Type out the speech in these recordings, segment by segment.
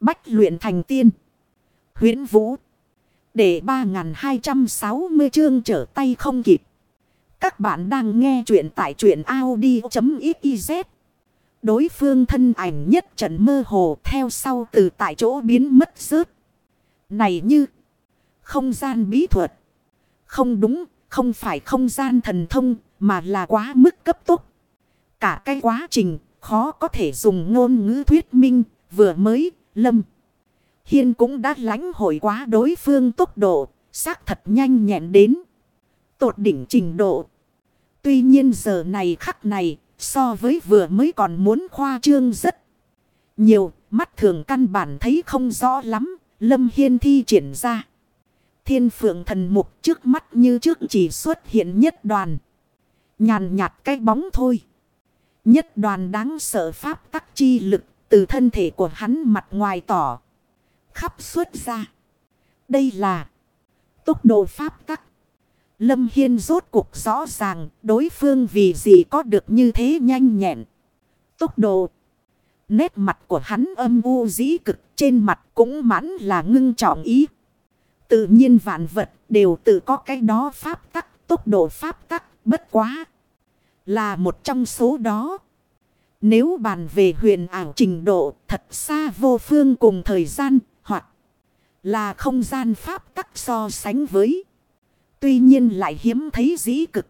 Bách luyện thành tiên. huyễn Vũ. Để 3260 chương trở tay không kịp. Các bạn đang nghe truyện tại truyện Audi.xyz. Đối phương thân ảnh nhất trận mơ hồ theo sau từ tại chỗ biến mất rớt. Này như không gian bí thuật. Không đúng, không phải không gian thần thông mà là quá mức cấp tốc. Cả cái quá trình khó có thể dùng ngôn ngữ thuyết minh vừa mới lâm. Hiên cũng đã lánh hội quá đối phương tốc độ, xác thật nhanh nhẹn đến. Tột đỉnh trình độ. Tuy nhiên giờ này khắc này, so với vừa mới còn muốn khoa trương rất nhiều, mắt thường căn bản thấy không rõ lắm, Lâm Hiên thi triển ra. Thiên phượng thần mục trước mắt như trước chỉ xuất hiện nhất đoàn. Nhàn nhạt cái bóng thôi. Nhất đoàn đáng sợ pháp tắc chi lực từ thân thể của hắn mặt ngoài tỏ. Khắp xuất ra. Đây là tốc độ pháp tắc. Lâm Hiên rốt cuộc rõ ràng đối phương vì gì có được như thế nhanh nhẹn. Tốc độ. Nét mặt của hắn âm u dĩ cực trên mặt cũng mãn là ngưng trọng ý. Tự nhiên vạn vật đều tự có cái đó pháp tắc, tốc độ pháp tắc, bất quá. Là một trong số đó. Nếu bàn về huyền ảo trình độ thật xa vô phương cùng thời gian hoặc là không gian pháp tắc so sánh với. Tuy nhiên lại hiếm thấy dĩ cực.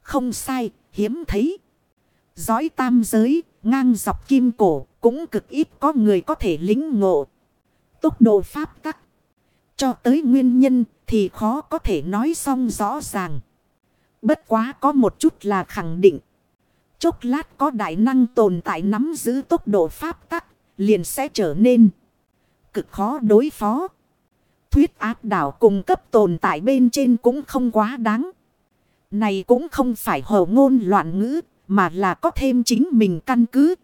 Không sai, hiếm thấy. Giói tam giới, ngang dọc kim cổ, cũng cực ít có người có thể lính ngộ. Tốc độ pháp tắc. Cho tới nguyên nhân thì khó có thể nói xong rõ ràng. Bất quá có một chút là khẳng định. Chốc lát có đại năng tồn tại nắm giữ tốc độ pháp tắc, liền sẽ trở nên cực khó đối phó. Thuyết áp đảo cùng cấp tồn tại bên trên cũng không quá đáng. Này cũng không phải hồ ngôn loạn ngữ, mà là có thêm chính mình căn cứ.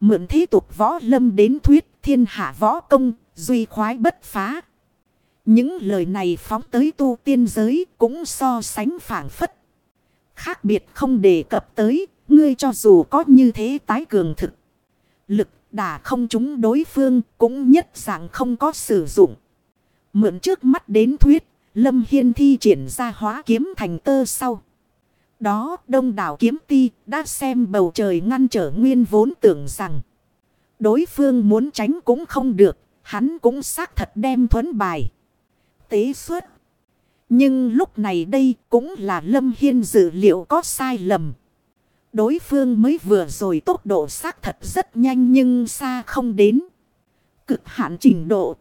Mượn thế tục võ lâm đến thuyết thiên hạ võ công, duy khoái bất phá. Những lời này phóng tới tu tiên giới cũng so sánh phản phất. Khác biệt không đề cập tới, ngươi cho dù có như thế tái cường thực. Lực đả không chúng đối phương cũng nhất dạng không có sử dụng. Mượn trước mắt đến thuyết, Lâm Hiên thi triển ra hóa kiếm thành tơ sau. Đó đông đảo kiếm ti đã xem bầu trời ngăn trở nguyên vốn tưởng rằng. Đối phương muốn tránh cũng không được, hắn cũng xác thật đem thuấn bài. Tế xuất. Nhưng lúc này đây cũng là Lâm Hiên dự liệu có sai lầm. Đối phương mới vừa rồi tốc độ xác thật rất nhanh nhưng xa không đến. Cực hạn trình độ.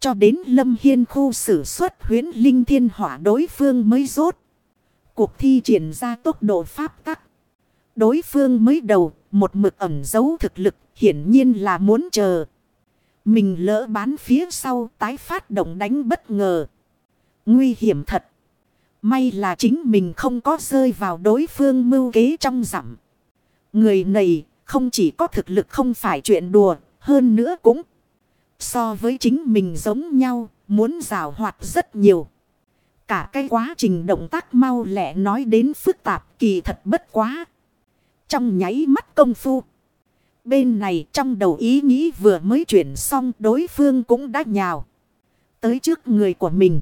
Cho đến Lâm Hiên khu xử xuất huyến linh thiên hỏa đối phương mới rốt. Cuộc thi triển ra tốc độ pháp tắc. Đối phương mới đầu, một mực ẩn giấu thực lực, hiển nhiên là muốn chờ. Mình lỡ bán phía sau tái phát động đánh bất ngờ. Nguy hiểm thật. May là chính mình không có rơi vào đối phương mưu kế trong giảm. Người này không chỉ có thực lực không phải chuyện đùa, hơn nữa cũng so với chính mình giống nhau, muốn rào hoạt rất nhiều. Cả cái quá trình động tác mau lẹ nói đến phức tạp kỳ thật bất quá. Trong nháy mắt công phu. Bên này trong đầu ý nghĩ vừa mới chuyển xong đối phương cũng đã nhào. Tới trước người của mình.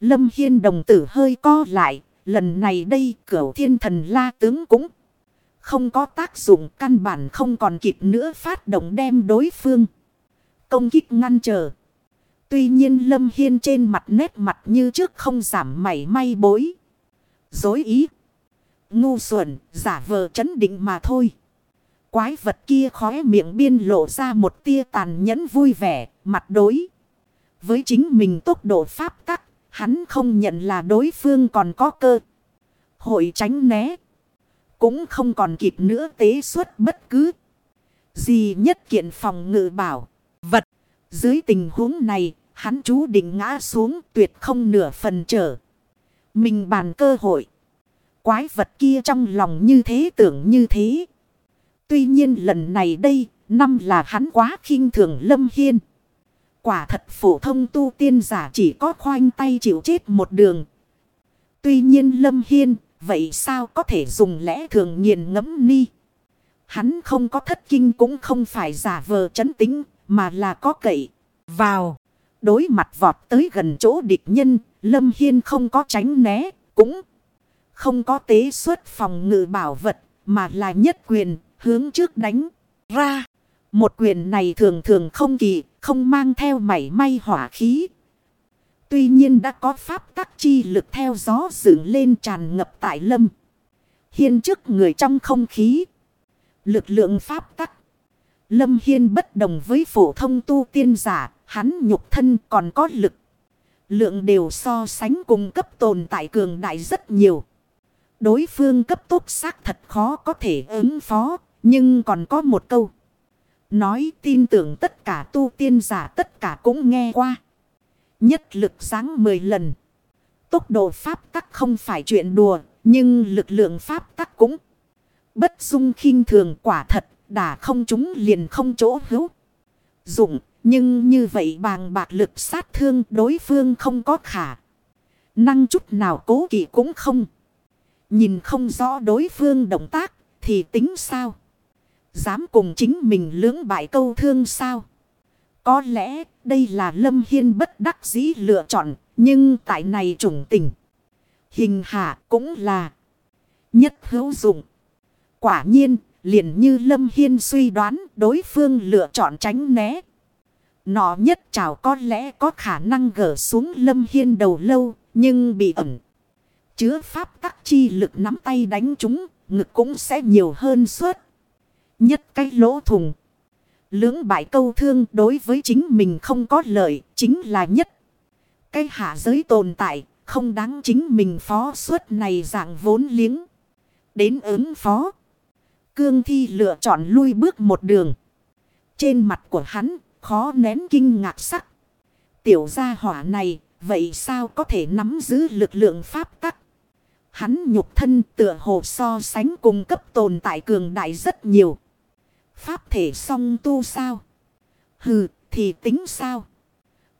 Lâm Hiên đồng tử hơi co lại. Lần này đây cửu thiên thần la tướng cũng không có tác dụng căn bản không còn kịp nữa phát động đem đối phương. Công kích ngăn trở. Tuy nhiên Lâm Hiên trên mặt nét mặt như trước không giảm mảy may bối. Dối ý. Ngu xuẩn, giả vờ chấn định mà thôi. Quái vật kia khóe miệng biên lộ ra một tia tàn nhẫn vui vẻ, mặt đối. Với chính mình tốc độ pháp tắc, hắn không nhận là đối phương còn có cơ. Hội tránh né. Cũng không còn kịp nữa tế xuất bất cứ. Gì nhất kiện phòng ngự bảo. Vật. Dưới tình huống này, hắn chú định ngã xuống tuyệt không nửa phần trở. Mình bàn cơ hội. Quái vật kia trong lòng như thế tưởng như thế. Tuy nhiên lần này đây, năm là hắn quá khinh thường Lâm Hiên. Quả thật phổ thông tu tiên giả chỉ có khoanh tay chịu chết một đường. Tuy nhiên Lâm Hiên, vậy sao có thể dùng lẽ thường nghiền ngẫm ni? Hắn không có thất kinh cũng không phải giả vờ chấn tính, mà là có cậy. Vào. Đối mặt vọt tới gần chỗ địch nhân. Lâm Hiên không có tránh né. Cũng không có tế xuất phòng ngự bảo vật. Mà là nhất quyền hướng trước đánh ra. Một quyền này thường thường không kỳ. Không mang theo mảy may hỏa khí. Tuy nhiên đã có pháp tắc chi lực theo gió dựng lên tràn ngập tại lâm. Hiên trước người trong không khí. Lực lượng pháp tắc. Lâm Hiên bất đồng với phổ thông tu tiên giả. Hắn nhục thân còn có lực. Lượng đều so sánh cùng cấp tồn tại cường đại rất nhiều. Đối phương cấp tốc xác thật khó có thể ứng phó. Nhưng còn có một câu. Nói tin tưởng tất cả tu tiên giả tất cả cũng nghe qua. Nhất lực sáng 10 lần. Tốc độ pháp tắc không phải chuyện đùa. Nhưng lực lượng pháp tắc cũng bất dung khinh thường quả thật. đã không chúng liền không chỗ hữu. Dụng. Nhưng như vậy bàng bạc lực sát thương đối phương không có khả. Năng chút nào cố kỵ cũng không. Nhìn không rõ đối phương động tác thì tính sao? Dám cùng chính mình lưỡng bại câu thương sao? Có lẽ đây là Lâm Hiên bất đắc dĩ lựa chọn. Nhưng tại này trùng tình. Hình hạ cũng là nhất hữu dụng. Quả nhiên, liền như Lâm Hiên suy đoán đối phương lựa chọn tránh né. Nó nhất chào có lẽ có khả năng gỡ xuống Lâm Hiên đầu lâu. Nhưng bị ẩn. Chứa pháp tắc chi lực nắm tay đánh chúng. Ngực cũng sẽ nhiều hơn suốt. Nhất cái lỗ thùng. Lưỡng bại câu thương đối với chính mình không có lợi, chính là nhất. Cái hạ giới tồn tại, không đáng chính mình phó suốt này dạng vốn liếng. Đến ứng phó. Cương thi lựa chọn lui bước một đường. Trên mặt của hắn, khó nén kinh ngạc sắc. Tiểu gia hỏa này, vậy sao có thể nắm giữ lực lượng pháp tắc? Hắn nhục thân tựa hồ so sánh cùng cấp tồn tại cường đại rất nhiều. Pháp thể song tu sao? Hừ, thì tính sao?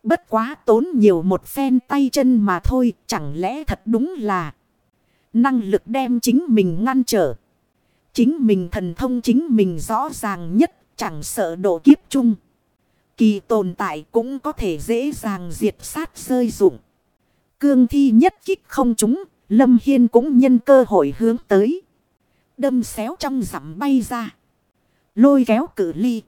Bất quá tốn nhiều một phen tay chân mà thôi, chẳng lẽ thật đúng là năng lực đem chính mình ngăn trở. Chính mình thần thông chính mình rõ ràng nhất, chẳng sợ độ kiếp chung. Kỳ tồn tại cũng có thể dễ dàng diệt sát rơi dụng. Cương thi nhất kích không chúng, Lâm Hiên cũng nhân cơ hội hướng tới. Đâm xéo trong rằm bay ra. Lôi kéo cử ly.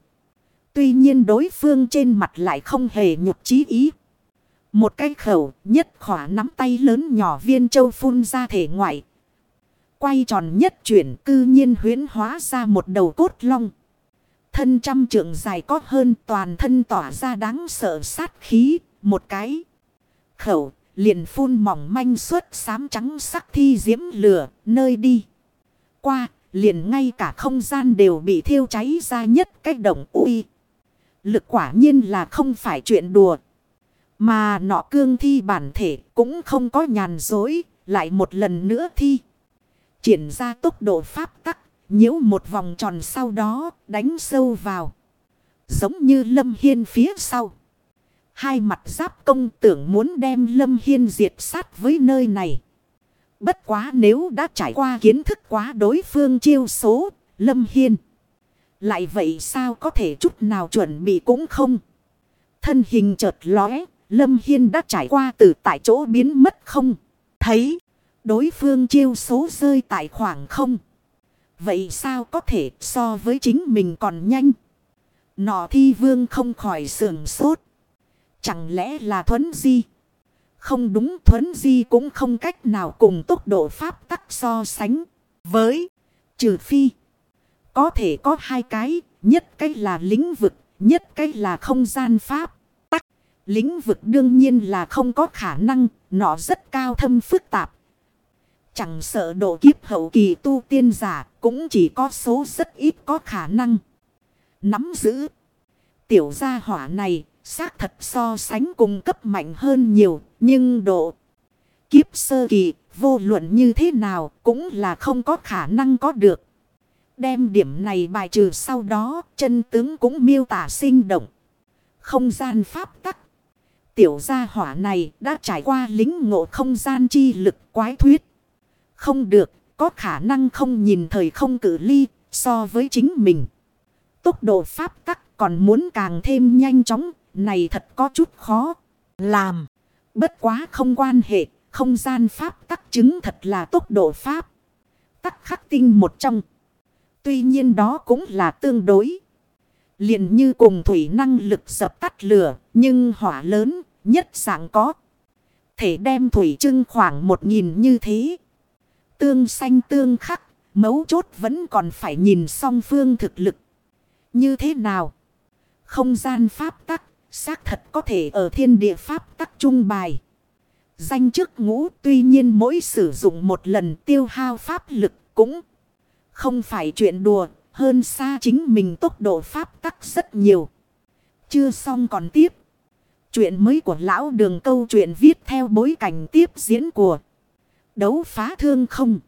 Tuy nhiên đối phương trên mặt lại không hề nhục chí ý. Một cái khẩu nhất khỏa nắm tay lớn nhỏ viên châu phun ra thể ngoại. Quay tròn nhất chuyển cư nhiên huyến hóa ra một đầu cốt long. Thân trăm trượng dài có hơn toàn thân tỏa ra đáng sợ sát khí. Một cái khẩu liền phun mỏng manh suốt sám trắng sắc thi diễm lửa nơi đi. Qua liền ngay cả không gian đều bị thiêu cháy ra nhất cách động uy. Lực quả nhiên là không phải chuyện đùa. Mà nọ cương thi bản thể cũng không có nhàn dối, lại một lần nữa thi. Triển ra tốc độ pháp tắc, nhiễu một vòng tròn sau đó, đánh sâu vào. Giống như lâm hiên phía sau. Hai mặt giáp công tưởng muốn đem lâm hiên diệt sát với nơi này. Bất quá nếu đã trải qua kiến thức quá đối phương chiêu số, Lâm Hiên. Lại vậy sao có thể chút nào chuẩn bị cũng không. Thân hình chợt lóe, Lâm Hiên đã trải qua từ tại chỗ biến mất không. Thấy, đối phương chiêu số rơi tại khoảng không. Vậy sao có thể so với chính mình còn nhanh? Nọ thi vương không khỏi sườn sốt. Chẳng lẽ là thuấn di? Không đúng, thuấn di cũng không cách nào cùng tốc độ pháp tắc so sánh. Với trừ phi. Có thể có hai cái. Nhất cái là lĩnh vực. Nhất cái là không gian pháp. Tắc. Lĩnh vực đương nhiên là không có khả năng. Nó rất cao thâm phức tạp. Chẳng sợ độ kiếp hậu kỳ tu tiên giả. Cũng chỉ có số rất ít có khả năng. Nắm giữ. Tiểu gia hỏa này Xác thật so sánh cùng cấp mạnh hơn nhiều, nhưng độ kiếp sơ kỳ, vô luận như thế nào cũng là không có khả năng có được. Đem điểm này bài trừ sau đó, chân tướng cũng miêu tả sinh động. Không gian pháp tắc. Tiểu gia hỏa này đã trải qua lính ngộ không gian chi lực quái thuyết. Không được, có khả năng không nhìn thời không cử ly so với chính mình. Tốc độ pháp tắc còn muốn càng thêm nhanh chóng, này thật có chút khó làm. Bất quá không quan hệ, không gian pháp tắc chứng thật là tốc độ pháp. Tắc khắc tinh một trong. Tuy nhiên đó cũng là tương đối. liền như cùng thủy năng lực dập tắt lửa, nhưng hỏa lớn, nhất dạng có. Thể đem thủy trưng khoảng một nghìn như thế. Tương xanh tương khắc, mấu chốt vẫn còn phải nhìn song phương thực lực. Như thế nào? Không gian pháp tắc, xác thật có thể ở thiên địa pháp tắc trung bài. Danh chức ngũ tuy nhiên mỗi sử dụng một lần tiêu hao pháp lực cũng không phải chuyện đùa, hơn xa chính mình tốc độ pháp tắc rất nhiều. Chưa xong còn tiếp. Chuyện mới của lão đường câu chuyện viết theo bối cảnh tiếp diễn của đấu phá thương không.